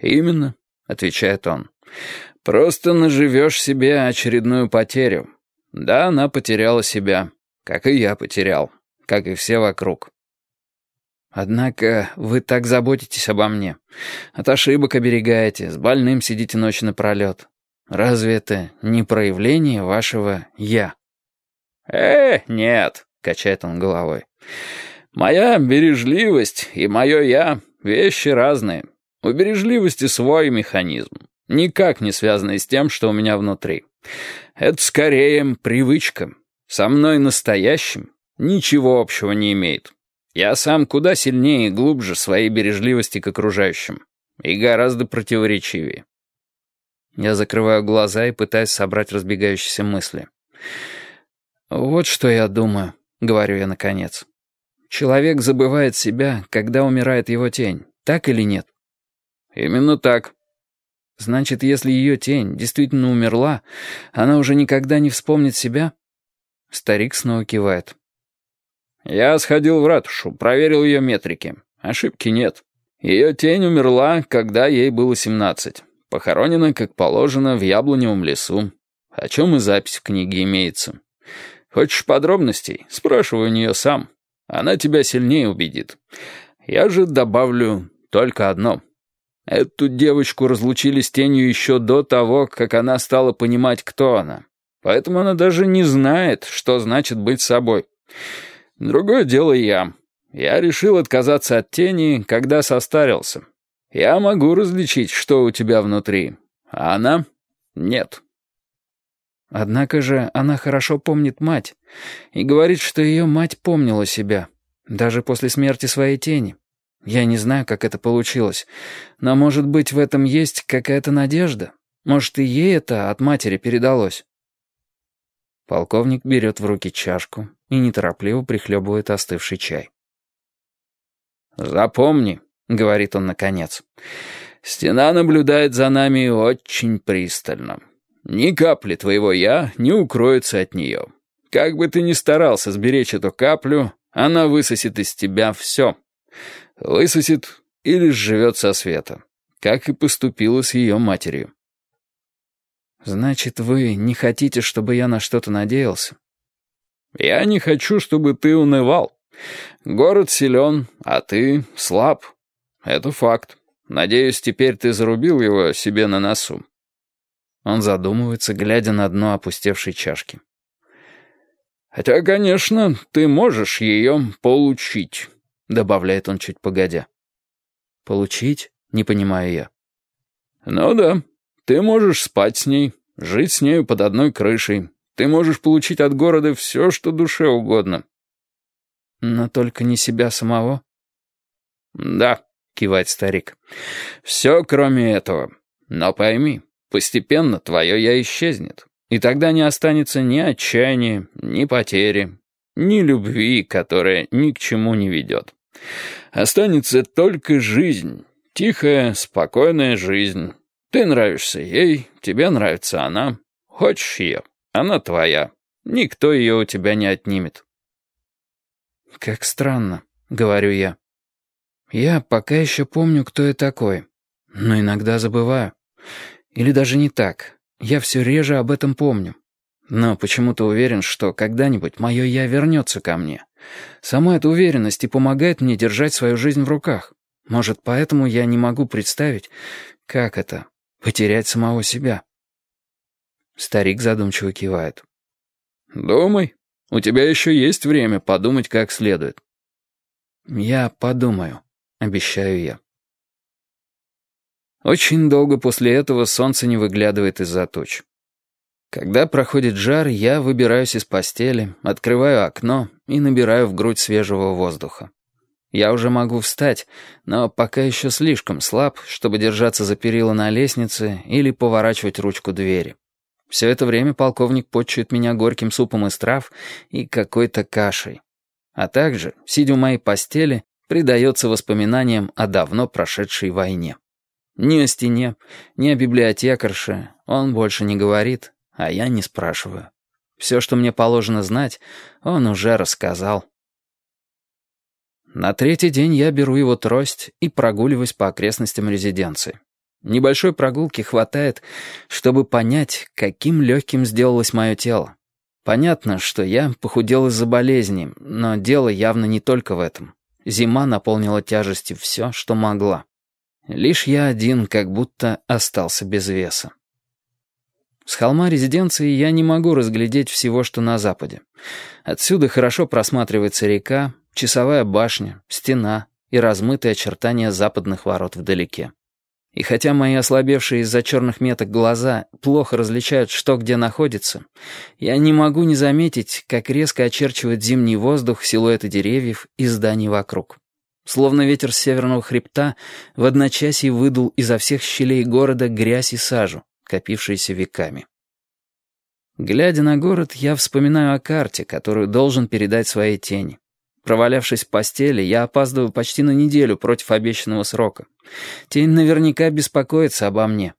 «Именно», — отвечает он. «Просто наживешь себе очередную потерю. Да, она потеряла себя, как и я потерял, как и все вокруг». «Однако вы так заботитесь обо мне. От ошибок оберегаете, с больным сидите ночь напролет. Разве это не проявление вашего «я»?» «Э, нет», — качает он головой. «Моя бережливость и мое «я» — вещи разные. У бережливости свой механизм, никак не связанный с тем, что у меня внутри. Это скорее привычка. Со мной настоящим ничего общего не имеет. Я сам куда сильнее и глубже своей бережливости к окружающим. И гораздо противоречивее. Я закрываю глаза и пытаюсь собрать разбегающиеся мысли. «Вот что я думаю», — говорю я наконец. «Человек забывает себя, когда умирает его тень, так или нет?» «Именно так». «Значит, если ее тень действительно умерла, она уже никогда не вспомнит себя?» Старик снова кивает. «Я сходил в ратушу, проверил ее метрики. Ошибки нет. Ее тень умерла, когда ей было семнадцать. Похоронена, как положено, в яблоневом лесу. О чем и запись в книге имеется. Хочешь подробностей? Спрашивай у нее сам. Она тебя сильнее убедит. Я же добавлю только одно. Эту девочку разлучили с тенью еще до того, как она стала понимать, кто она. Поэтому она даже не знает, что значит быть собой. Другое дело я. Я решил отказаться от тени, когда состарился. Я могу различить, что у тебя внутри, а она — нет. Однако же она хорошо помнит мать и говорит, что ее мать помнила себя, даже после смерти своей тени. Я не знаю, как это получилось, но, может быть, в этом есть какая-то надежда? Может, и ей это от матери передалось?» Полковник берет в руки чашку и неторопливо прихлебывает остывший чай. «Запомни», — говорит он наконец, — «стена наблюдает за нами очень пристально». Ни капли твоего «я» не укроется от нее. Как бы ты ни старался сберечь эту каплю, она высосет из тебя все. Высосет или сживет со света, как и поступила с ее матерью. «Значит, вы не хотите, чтобы я на что-то надеялся?» «Я не хочу, чтобы ты унывал. Город силен, а ты слаб. Это факт. Надеюсь, теперь ты зарубил его себе на носу. Он задумывается, глядя на дно опустевшей чашки. «Хотя, конечно, ты можешь ее получить», — добавляет он чуть погодя. «Получить?» — не понимаю я. «Ну да, ты можешь спать с ней, жить с нею под одной крышей. Ты можешь получить от города все, что душе угодно». «Но только не себя самого?» «Да», — кивает старик, — «все кроме этого. Но пойми, Постепенно твое «я» исчезнет, и тогда не останется ни отчаяния, ни потери, ни любви, которая ни к чему не ведет. Останется только жизнь, тихая, спокойная жизнь. Ты нравишься ей, тебе нравится она. Хочешь ее, она твоя. Никто ее у тебя не отнимет. «Как странно», — говорю я. «Я пока еще помню, кто я такой, но иногда забываю. Или даже не так. Я все реже об этом помню. Но почему-то уверен, что когда-нибудь мое «я» вернется ко мне. Сама эта уверенность и помогает мне держать свою жизнь в руках. Может, поэтому я не могу представить, как это — потерять самого себя. Старик задумчиво кивает. «Думай. У тебя еще есть время подумать как следует». «Я подумаю», — обещаю я. Очень долго после этого солнце не выглядывает из-за туч. Когда проходит жар, я выбираюсь из постели, открываю окно и набираю в грудь свежего воздуха. Я уже могу встать, но пока еще слишком слаб, чтобы держаться за перила на лестнице или поворачивать ручку двери. Все это время полковник почует меня горьким супом из трав и какой-то кашей. А также, сидя у моей постели, предается воспоминаниям о давно прошедшей войне. Ни о стене, ни о библиотекарше он больше не говорит, а я не спрашиваю. Все, что мне положено знать, он уже рассказал. На третий день я беру его трость и прогуливаюсь по окрестностям резиденции. Небольшой прогулки хватает, чтобы понять, каким легким сделалось мое тело. Понятно, что я похудел из-за болезни, но дело явно не только в этом. Зима наполнила тяжестью все, что могла. Лишь я один как будто остался без веса. С холма резиденции я не могу разглядеть всего, что на западе. Отсюда хорошо просматривается река, часовая башня, стена и размытые очертания западных ворот вдалеке. И хотя мои ослабевшие из-за черных меток глаза плохо различают, что где находится, я не могу не заметить, как резко очерчивает зимний воздух силуэты деревьев и зданий вокруг. Словно ветер с северного хребта в одночасье выдул изо всех щелей города грязь и сажу, копившиеся веками. Глядя на город, я вспоминаю о карте, которую должен передать своей тени. Провалявшись в постели, я опаздываю почти на неделю против обещанного срока. Тень наверняка беспокоится обо мне.